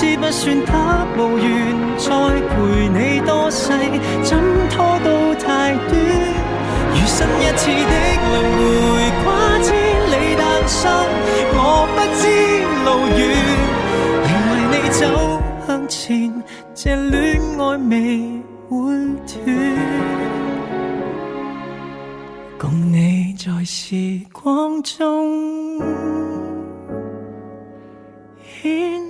知不算得无缘，再陪你多世，怎拖到太短。如新一次的轮回，跨千里诞心，我不知路远，仍为你走向前，这恋爱未会断，共你在时光中，显。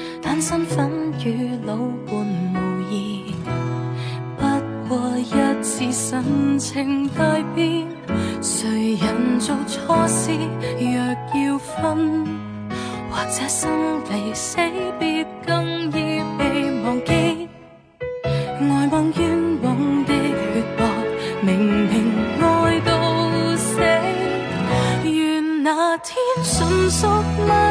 身份与老伴无异，不过一次神情大变。谁人做错事，若要分，或者生离死别更易被忘记。爱望冤枉的血泊，明明爱到死，愿那天纯属。